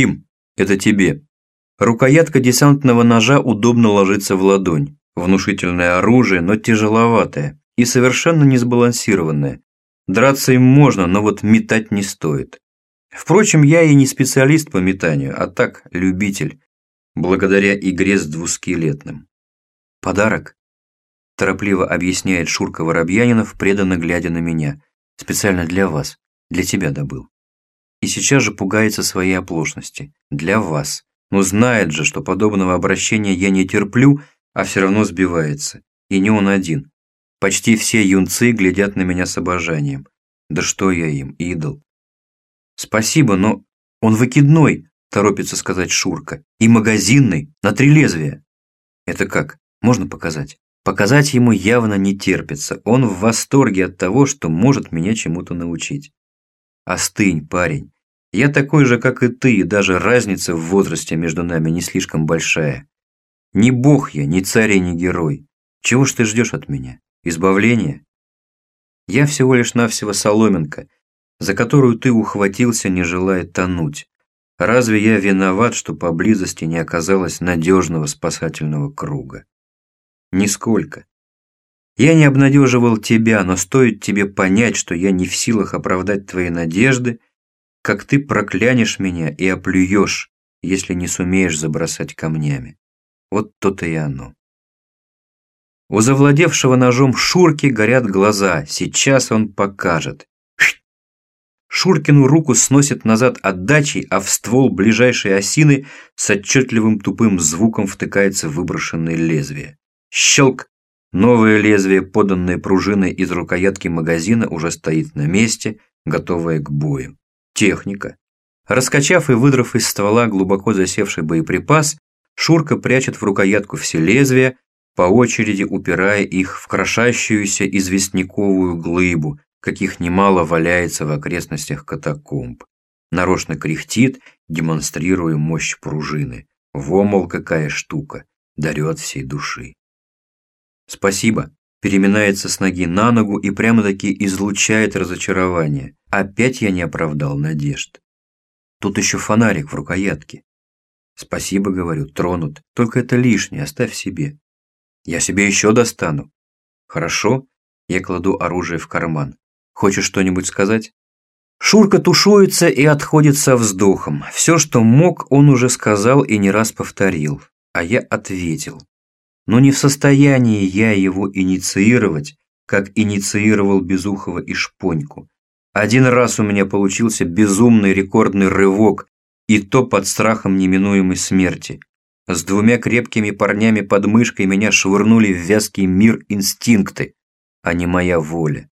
Тим, это тебе. Рукоятка десантного ножа удобно ложится в ладонь. Внушительное оружие, но тяжеловатое и совершенно не сбалансированное. Драться им можно, но вот метать не стоит. Впрочем, я и не специалист по метанию, а так, любитель, благодаря игре с двускелетным. Подарок? Торопливо объясняет Шурка Воробьянинов, преданно глядя на меня. Специально для вас, для тебя добыл. И сейчас же пугается своей оплошности. Для вас. Но знает же, что подобного обращения я не терплю, а все равно сбивается. И не он один. Почти все юнцы глядят на меня с обожанием. Да что я им, идол. Спасибо, но он выкидной, торопится сказать Шурка. И магазинный, на три лезвия. Это как? Можно показать? Показать ему явно не терпится. Он в восторге от того, что может меня чему-то научить. Остынь, парень. Я такой же, как и ты, и даже разница в возрасте между нами не слишком большая. Не бог я, не царь и не герой. Чего ж ты ждешь от меня? Избавления? Я всего лишь навсего соломинка, за которую ты ухватился, не желая тонуть. Разве я виноват, что поблизости не оказалось надежного спасательного круга? Нисколько. Я не обнадеживал тебя, но стоит тебе понять, что я не в силах оправдать твои надежды, как ты проклянешь меня и оплюешь, если не сумеешь забросать камнями. Вот то-то и оно. У завладевшего ножом Шурки горят глаза. Сейчас он покажет. Шуркину руку сносит назад отдачей, а в ствол ближайшей осины с отчетливым тупым звуком втыкается выброшенное лезвие. Щелк! Новое лезвие, поданное пружиной из рукоятки магазина, уже стоит на месте, готовое к бою. Техника. Раскачав и выдрав из ствола глубоко засевший боеприпас, Шурка прячет в рукоятку все лезвия, по очереди упирая их в крошащуюся известняковую глыбу, каких немало валяется в окрестностях катакомб. Нарочно кряхтит, демонстрируя мощь пружины. Вомол какая штука, дарю от всей души. Спасибо, переминается с ноги на ногу и прямо-таки излучает разочарование. Опять я не оправдал надежд. Тут еще фонарик в рукоятке. Спасибо, говорю, тронут. Только это лишнее, оставь себе. Я себе еще достану. Хорошо, я кладу оружие в карман. Хочешь что-нибудь сказать? Шурка тушуется и отходит со вздохом. Все, что мог, он уже сказал и не раз повторил. А я ответил. Но не в состоянии я его инициировать, как инициировал Безухова и Шпоньку. Один раз у меня получился безумный рекордный рывок, и то под страхом неминуемой смерти. С двумя крепкими парнями под мышкой меня швырнули в вязкий мир инстинкты, а не моя воля.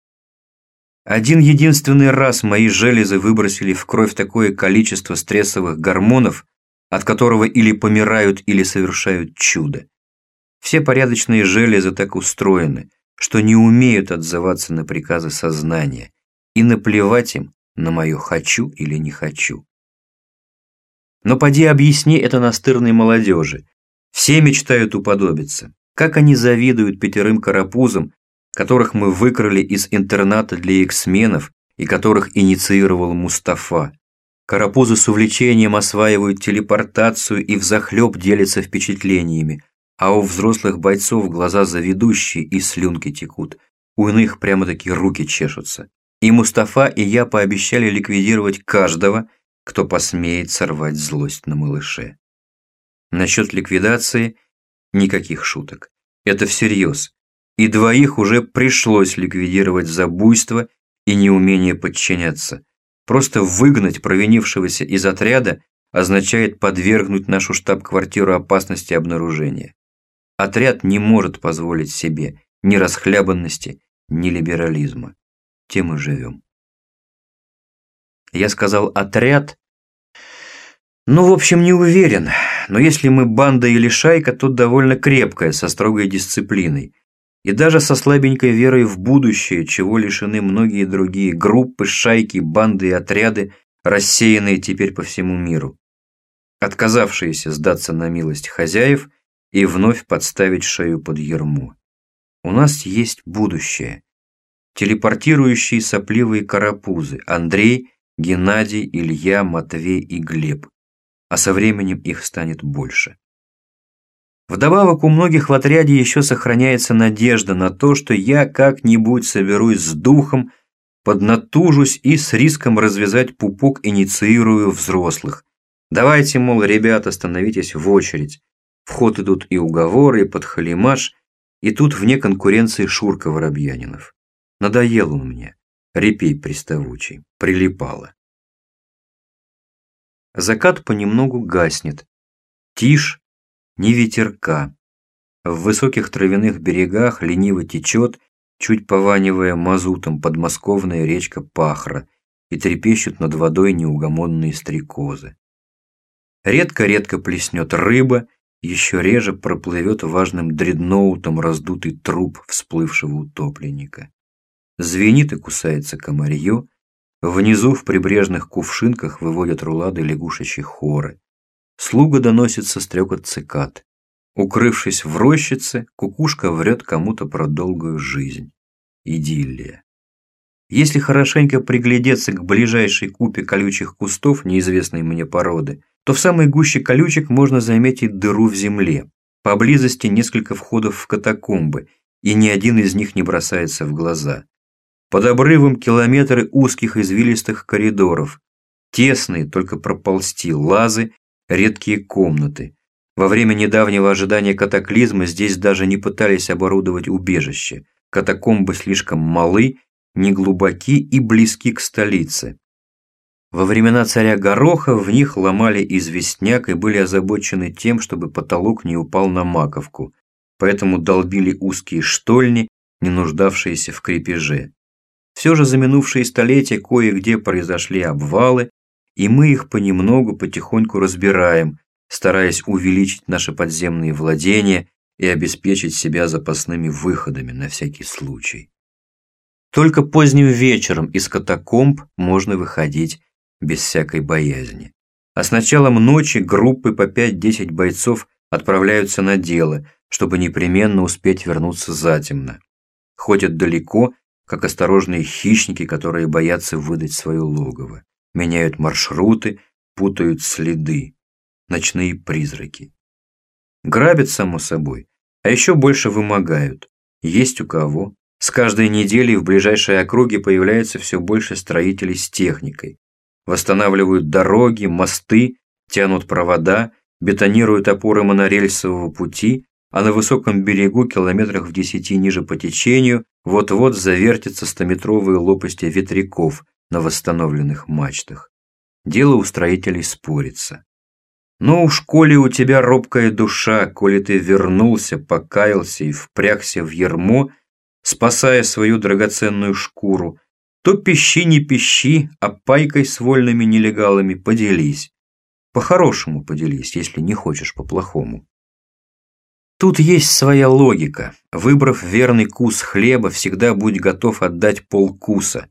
Один единственный раз мои железы выбросили в кровь такое количество стрессовых гормонов, от которого или помирают, или совершают чудо. Все порядочные железы так устроены, что не умеют отзываться на приказы сознания, и наплевать им на мое «хочу» или «не хочу». Но поди объясни это настырной молодежи. Все мечтают уподобиться. Как они завидуют пятерым карапузам, которых мы выкрали из интерната для эксменов и которых инициировал Мустафа. Карапузы с увлечением осваивают телепортацию и взахлеб делятся впечатлениями, а у взрослых бойцов глаза заведущие и слюнки текут. У иных прямо-таки руки чешутся. И Мустафа, и я пообещали ликвидировать каждого, кто посмеет сорвать злость на малыше. Насчет ликвидации никаких шуток. Это всерьез и двоих уже пришлось ликвидировать за буйство и неумение подчиняться. Просто выгнать провинившегося из отряда означает подвергнуть нашу штаб-квартиру опасности обнаружения. Отряд не может позволить себе ни расхлябанности, ни либерализма. Тем и живем. Я сказал «отряд», ну, в общем, не уверен, но если мы банда или шайка, то довольно крепкая, со строгой дисциплиной – и даже со слабенькой верой в будущее, чего лишены многие другие группы, шайки, банды и отряды, рассеянные теперь по всему миру, отказавшиеся сдаться на милость хозяев и вновь подставить шею под ермо. У нас есть будущее. Телепортирующие сопливые карапузы Андрей, Геннадий, Илья, Матвей и Глеб. а со временем их станет больше. Вдобавок у многих в отряде еще сохраняется надежда на то, что я как-нибудь соберусь с духом, поднатужусь и с риском развязать пупок инициирую взрослых. Давайте, мол, ребята, становитесь в очередь. В ход идут и уговоры, и подхалимаш, и тут вне конкуренции Шурка Воробьянинов. Надоел он мне, репей приставучий, прилипало. Закат понемногу гаснет. Тишь, ни ветерка. В высоких травяных берегах лениво течет, чуть пованивая мазутом, подмосковная речка Пахра, и трепещут над водой неугомонные стрекозы. Редко-редко плеснет рыба, еще реже проплывет важным дредноутом раздутый труп всплывшего утопленника. Звенит и кусается комарье, внизу в прибрежных кувшинках выводят рулады лягушечьи хоры. Слуга доносится стрекот цикад. Укрывшись в рощице, кукушка врет кому-то про долгую жизнь. Идиллия. Если хорошенько приглядеться к ближайшей купе колючих кустов неизвестной мне породы, то в самой гуще колючек можно заметить дыру в земле. Поблизости несколько входов в катакомбы, и ни один из них не бросается в глаза. Под обрывом километры узких извилистых коридоров, тесные, только проползти, лазы редкие комнаты. Во время недавнего ожидания катаклизма здесь даже не пытались оборудовать убежище. Катакомбы слишком малы, неглубоки и близки к столице. Во времена царя Гороха в них ломали известняк и были озабочены тем, чтобы потолок не упал на маковку, поэтому долбили узкие штольни, не нуждавшиеся в крепеже. Все же за минувшие столетия кое-где произошли обвалы, и мы их понемногу, потихоньку разбираем, стараясь увеличить наши подземные владения и обеспечить себя запасными выходами на всякий случай. Только поздним вечером из катакомб можно выходить без всякой боязни. А с началом ночи группы по 5-10 бойцов отправляются на дело, чтобы непременно успеть вернуться затемно. Ходят далеко, как осторожные хищники, которые боятся выдать свое логово меняют маршруты, путают следы. Ночные призраки. Грабят, само собой, а еще больше вымогают. Есть у кого. С каждой неделей в ближайшей округе появляется все больше строителей с техникой. Восстанавливают дороги, мосты, тянут провода, бетонируют опоры монорельсового пути, а на высоком берегу, километрах в десяти ниже по течению, вот-вот завертятся стометровые лопасти ветряков, на восстановленных мачтах. Дело у строителей спорится. Но уж коли у тебя робкая душа, коли ты вернулся, покаялся и впрягся в ермо, спасая свою драгоценную шкуру, то пищи не пищи, а пайкой с вольными нелегалами поделись. По-хорошему поделись, если не хочешь по-плохому. Тут есть своя логика. Выбрав верный кус хлеба, всегда будь готов отдать полкуса,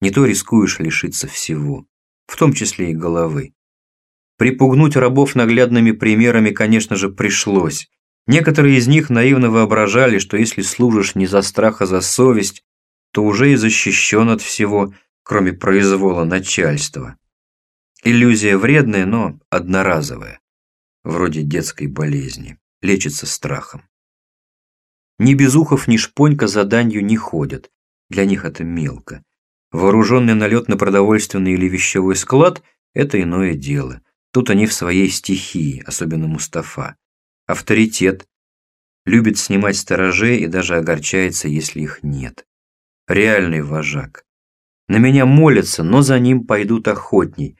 не то рискуешь лишиться всего, в том числе и головы. Припугнуть рабов наглядными примерами, конечно же, пришлось. Некоторые из них наивно воображали, что если служишь не за страх, а за совесть, то уже и защищен от всего, кроме произвола начальства. Иллюзия вредная, но одноразовая, вроде детской болезни, лечится страхом. Ни Безухов, ни Шпонька за данью не ходят, для них это мелко. Вооруженный налет на продовольственный или вещевой склад – это иное дело. Тут они в своей стихии, особенно Мустафа. Авторитет. Любит снимать сторожей и даже огорчается, если их нет. Реальный вожак. На меня молятся, но за ним пойдут охотней.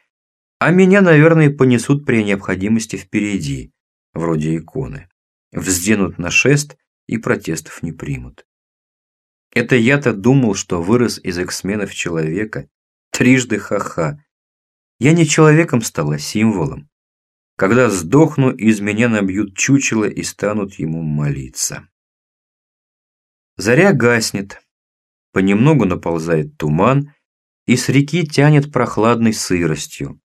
А меня, наверное, понесут при необходимости впереди, вроде иконы. Взденут на шест и протестов не примут. Это я-то думал, что вырос из эксменов человека. Трижды ха-ха. Я не человеком стал, а символом. Когда сдохну, из меня набьют чучело и станут ему молиться. Заря гаснет. Понемногу наползает туман, и с реки тянет прохладной сыростью.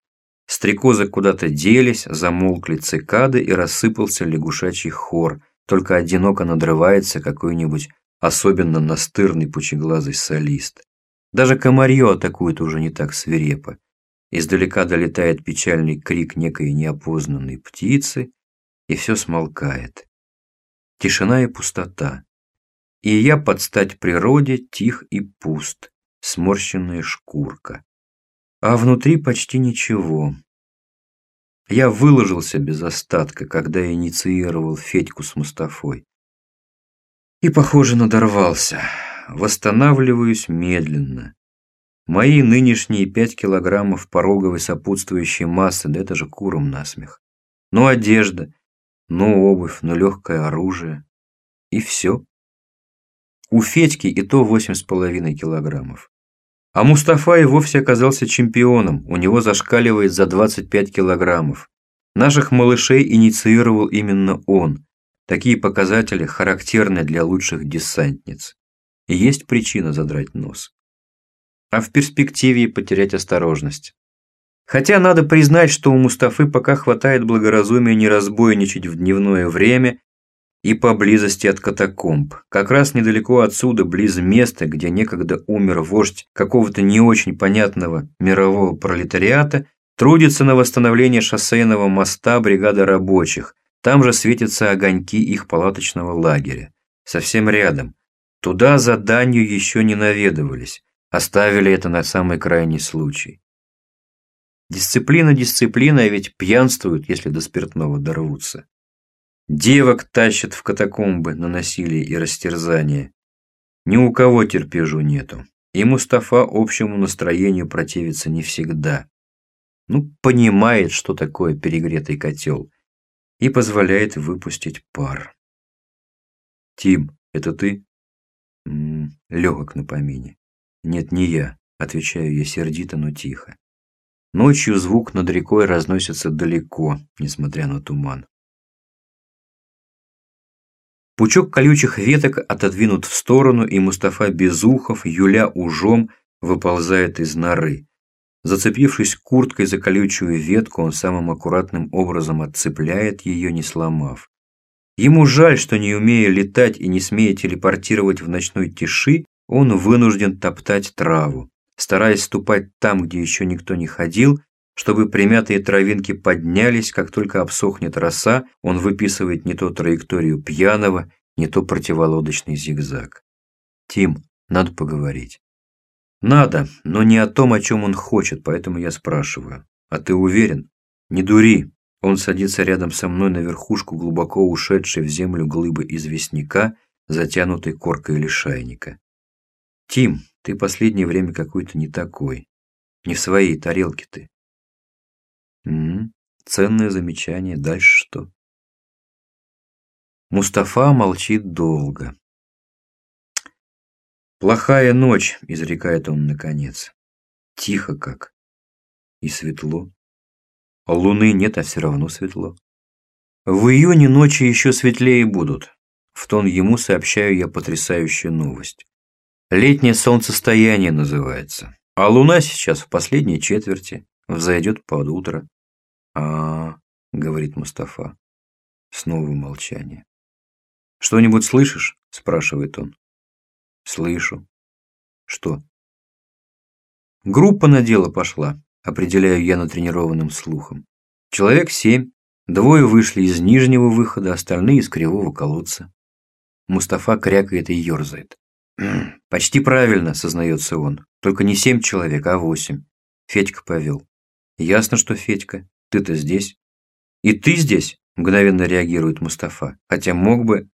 Стрекозы куда-то делись, замолкли цикады и рассыпался лягушачий хор, только одиноко надрывается какой-нибудь особенно настырный пучеглазый солист. Даже комарье атакует уже не так свирепо. Издалека долетает печальный крик некой неопознанной птицы, и все смолкает. Тишина и пустота. И я под стать природе тих и пуст, сморщенная шкурка. А внутри почти ничего. Я выложился без остатка, когда инициировал Федьку с Мустафой. И, похоже, надорвался. Восстанавливаюсь медленно. Мои нынешние пять килограммов пороговой сопутствующей массы, да это же куром насмех. Ну одежда, ну обувь, ну легкое оружие. И все. У Федьки и то восемь с половиной килограммов. А Мустафа и вовсе оказался чемпионом, у него зашкаливает за 25 килограммов. Наших малышей инициировал именно он. Такие показатели характерны для лучших десантниц. И есть причина задрать нос. А в перспективе потерять осторожность. Хотя надо признать, что у Мустафы пока хватает благоразумия не разбойничать в дневное время и поблизости от катакомб. Как раз недалеко отсюда, близ места, где некогда умер вождь какого-то не очень понятного мирового пролетариата, трудится на восстановление шоссейного моста бригада рабочих. Там же светятся огоньки их палаточного лагеря. Совсем рядом. Туда за данью еще не наведывались. Оставили это на самый крайний случай. Дисциплина дисциплина, а ведь пьянствуют, если до спиртного дорвутся. Девок тащат в катакомбы на насилие и растерзание. Ни у кого терпежу нету. И Мустафа общему настроению противится не всегда. Ну, понимает, что такое перегретый котел. И позволяет выпустить пар. «Тим, это ты?» М -м, Легок на помине. «Нет, не я», — отвечаю я сердито, но тихо. Ночью звук над рекой разносится далеко, несмотря на туман. Пучок колючих веток отодвинут в сторону, и Мустафа Безухов, юля ужом, выползает из норы. Зацепившись курткой за колючую ветку, он самым аккуратным образом отцепляет ее, не сломав. Ему жаль, что не умея летать и не смея телепортировать в ночной тиши, он вынужден топтать траву, стараясь ступать там, где еще никто не ходил, чтобы примятые травинки поднялись, как только обсохнет роса, он выписывает не то траекторию пьяного, не то противолодочный зигзаг. «Тим, надо поговорить». «Надо, но не о том, о чем он хочет, поэтому я спрашиваю. А ты уверен? Не дури». Он садится рядом со мной на верхушку глубоко ушедшей в землю глыбы известняка, затянутой коркой лишайника. «Тим, ты последнее время какой-то не такой. Не в своей тарелке ты». «М ценное замечание. Дальше что?» Мустафа молчит долго. «Плохая ночь», — изрекает он наконец. Тихо как. И светло. А луны нет, а все равно светло. В июне ночи еще светлее будут. В тон ему сообщаю я потрясающую новость. Летнее солнцестояние называется. А луна сейчас в последней четверти, взойдет под утро. А, говорит Мустафа. Снова молчание. «Что-нибудь слышишь?» – спрашивает он. «Слышу». «Что?» «Группа на дело пошла», – определяю я натренированным слухом. «Человек семь. Двое вышли из нижнего выхода, остальные из кривого колодца». Мустафа крякает и ерзает. «Почти правильно», – сознается он. «Только не семь человек, а восемь». Федька повел. «Ясно, что Федька. Ты-то здесь». «И ты здесь?» – мгновенно реагирует Мустафа. «Хотя мог бы...»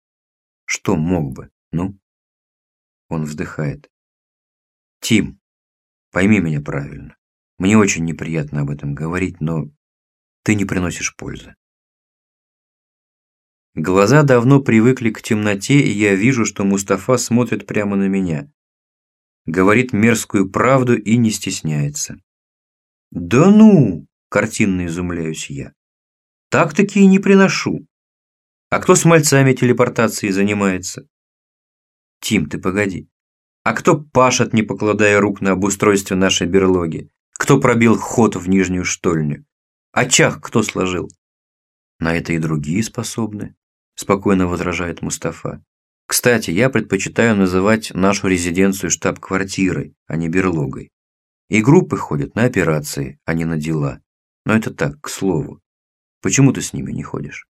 «Что мог бы? Ну?» Он вздыхает. «Тим, пойми меня правильно. Мне очень неприятно об этом говорить, но ты не приносишь пользы. Глаза давно привыкли к темноте, и я вижу, что Мустафа смотрит прямо на меня. Говорит мерзкую правду и не стесняется. «Да ну!» – картинно изумляюсь я. «Так-таки и не приношу. А кто с мальцами телепортацией занимается?» «Тим, ты погоди. А кто пашет, не покладая рук на обустройстве нашей берлоги? Кто пробил ход в нижнюю штольню? Очаг кто сложил?» «На это и другие способны», – спокойно возражает Мустафа. «Кстати, я предпочитаю называть нашу резиденцию штаб-квартирой, а не берлогой. И группы ходят на операции, а не на дела. Но это так, к слову. Почему ты с ними не ходишь?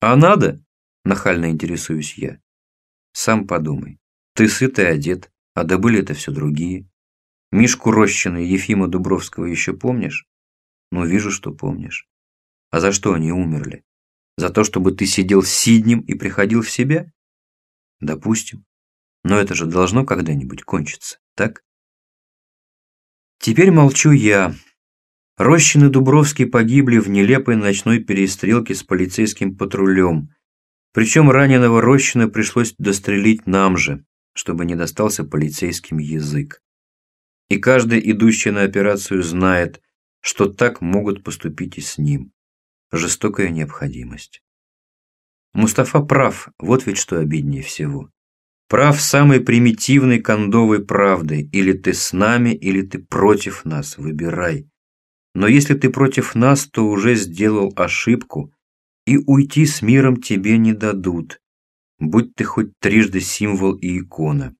А надо? Нахально интересуюсь я. Сам подумай. Ты сыт и одет, а добыли это все другие. Мишку Рощина и Ефима Дубровского еще помнишь? Ну, вижу, что помнишь. А за что они умерли? За то, чтобы ты сидел сиднем и приходил в себя? Допустим. Но это же должно когда-нибудь кончиться, так? Теперь молчу я. Рощин и Дубровский погибли в нелепой ночной перестрелке с полицейским патрулем. Причем раненого Рощина пришлось дострелить нам же, чтобы не достался полицейским язык. И каждый, идущий на операцию, знает, что так могут поступить и с ним. Жестокая необходимость. Мустафа прав, вот ведь что обиднее всего. Прав самой примитивной кондовой правдой. Или ты с нами, или ты против нас. Выбирай. Но если ты против нас, то уже сделал ошибку, и уйти с миром тебе не дадут. Будь ты хоть трижды символ и икона.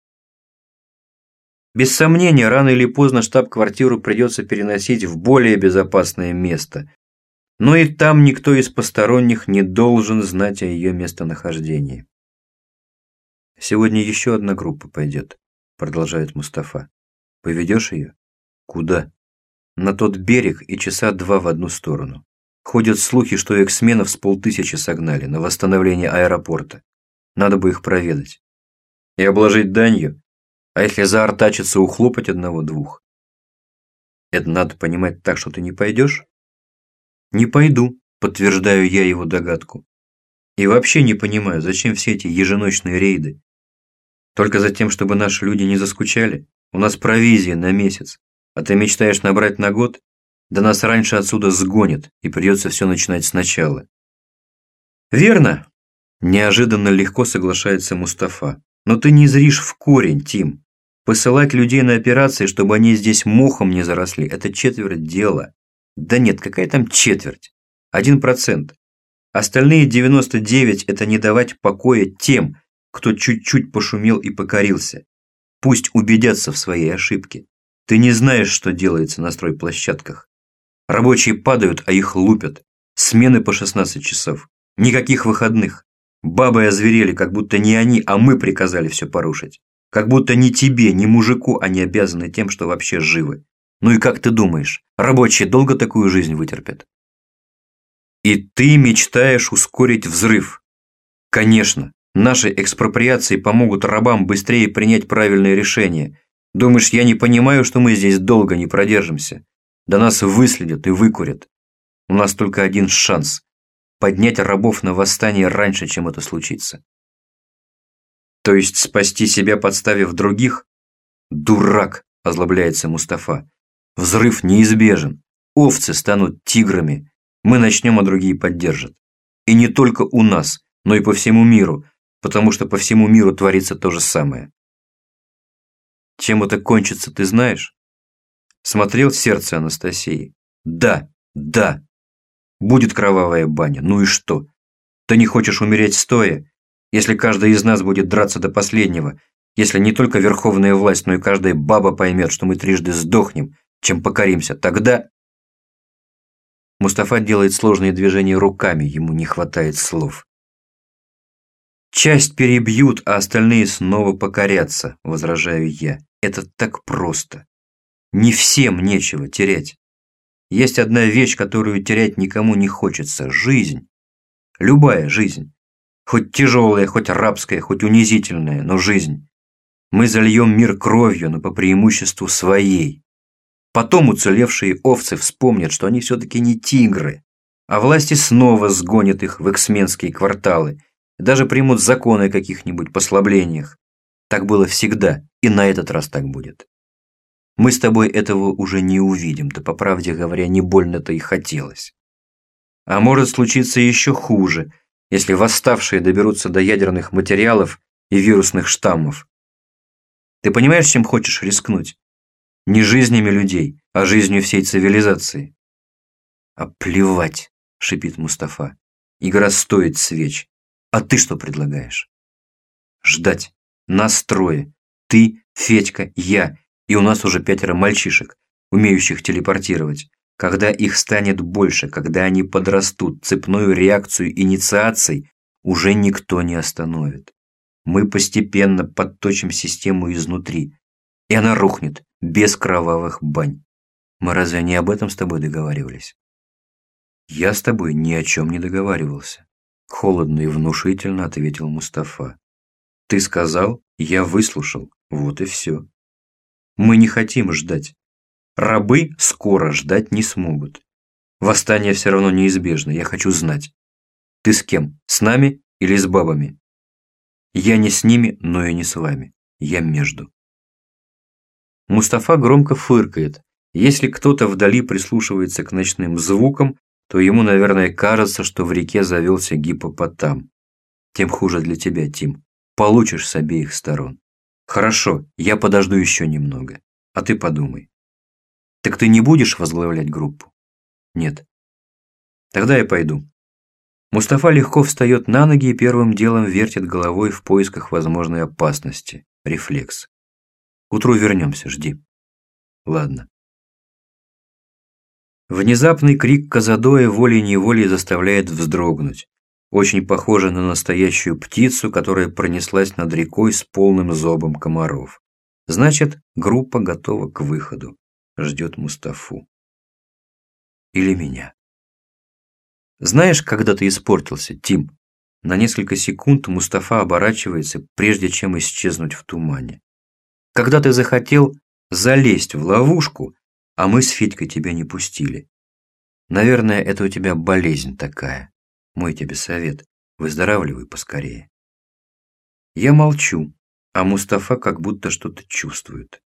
Без сомнения, рано или поздно штаб-квартиру придется переносить в более безопасное место. Но и там никто из посторонних не должен знать о ее местонахождении. «Сегодня еще одна группа пойдет», – продолжает Мустафа. «Поведешь ее?» «Куда?» «На тот берег и часа два в одну сторону. Ходят слухи, что эксменов с полтысячи согнали на восстановление аэропорта. Надо бы их проведать. И обложить данью? А если заортачиться, ухлопать одного-двух? Это надо понимать так, что ты не пойдешь? Не пойду, подтверждаю я его догадку. И вообще не понимаю, зачем все эти еженочные рейды. Только за тем, чтобы наши люди не заскучали? У нас провизия на месяц, а ты мечтаешь набрать на год? Да нас раньше отсюда сгонят, и придется все начинать сначала. Верно. Неожиданно легко соглашается Мустафа. Но ты не зришь в корень, Тим. Посылать людей на операции, чтобы они здесь мохом не заросли, это четверть дела. Да нет, какая там четверть? Один процент. Остальные 99 – это не давать покоя тем, кто чуть-чуть пошумел и покорился. Пусть убедятся в своей ошибке. Ты не знаешь, что делается на стройплощадках. Рабочие падают, а их лупят. Смены по 16 часов. Никаких выходных. Бабы озверели, как будто не они, а мы приказали все порушить. Как будто ни тебе, ни мужику они обязаны тем, что вообще живы. Ну и как ты думаешь, рабочие долго такую жизнь вытерпят? И ты мечтаешь ускорить взрыв. Конечно, Наши экспроприации помогут рабам быстрее принять правильное решение. Думаешь, я не понимаю, что мы здесь долго не продержимся? Да нас выследят и выкурят. У нас только один шанс – поднять рабов на восстание раньше, чем это случится. То есть спасти себя, подставив других? Дурак, озлобляется Мустафа. Взрыв неизбежен. Овцы станут тиграми. Мы начнем, а другие поддержат. И не только у нас, но и по всему миру – потому что по всему миру творится то же самое. Чем это кончится, ты знаешь? Смотрел сердце Анастасии? Да, да. Будет кровавая баня, ну и что? Ты не хочешь умереть стоя? Если каждый из нас будет драться до последнего, если не только верховная власть, но и каждая баба поймет, что мы трижды сдохнем, чем покоримся, тогда... Мустафа делает сложные движения руками, ему не хватает слов. Часть перебьют, а остальные снова покорятся, возражаю я. Это так просто. Не всем нечего терять. Есть одна вещь, которую терять никому не хочется – жизнь. Любая жизнь. Хоть тяжелая, хоть рабская, хоть унизительная, но жизнь. Мы зальем мир кровью, но по преимуществу своей. Потом уцелевшие овцы вспомнят, что они все-таки не тигры, а власти снова сгонят их в эксменские кварталы – даже примут законы о каких-нибудь послаблениях. Так было всегда, и на этот раз так будет. Мы с тобой этого уже не увидим, да по правде говоря, не больно-то и хотелось. А может случиться еще хуже, если восставшие доберутся до ядерных материалов и вирусных штаммов. Ты понимаешь, чем хочешь рискнуть? Не жизнями людей, а жизнью всей цивилизации. А плевать, шипит Мустафа. Игра стоит свеч. А ты что предлагаешь? Ждать. Нас трое. Ты, Федька, я. И у нас уже пятеро мальчишек, умеющих телепортировать. Когда их станет больше, когда они подрастут, цепную реакцию инициаций уже никто не остановит. Мы постепенно подточим систему изнутри, и она рухнет, без кровавых бань. Мы разве не об этом с тобой договаривались? Я с тобой ни о чем не договаривался. Холодно и внушительно ответил Мустафа. Ты сказал, я выслушал, вот и все. Мы не хотим ждать. Рабы скоро ждать не смогут. Восстание все равно неизбежно, я хочу знать. Ты с кем? С нами или с бабами? Я не с ними, но и не с вами. Я между. Мустафа громко фыркает. Если кто-то вдали прислушивается к ночным звукам, то ему, наверное, кажется, что в реке завелся гипопотам. Тем хуже для тебя, Тим. Получишь с обеих сторон. Хорошо, я подожду еще немного. А ты подумай. Так ты не будешь возглавлять группу? Нет. Тогда я пойду. Мустафа легко встает на ноги и первым делом вертит головой в поисках возможной опасности. Рефлекс. К утру вернемся, жди. Ладно. Внезапный крик Казадоя волей-неволей заставляет вздрогнуть. Очень похоже на настоящую птицу, которая пронеслась над рекой с полным зобом комаров. Значит, группа готова к выходу ждет Мустафу. Или меня. Знаешь, когда ты испортился, Тим? На несколько секунд Мустафа оборачивается, прежде чем исчезнуть в тумане. Когда ты захотел залезть в ловушку, а мы с Федькой тебя не пустили. Наверное, это у тебя болезнь такая. Мой тебе совет. Выздоравливай поскорее. Я молчу, а Мустафа как будто что-то чувствует.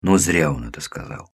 Но зря он это сказал.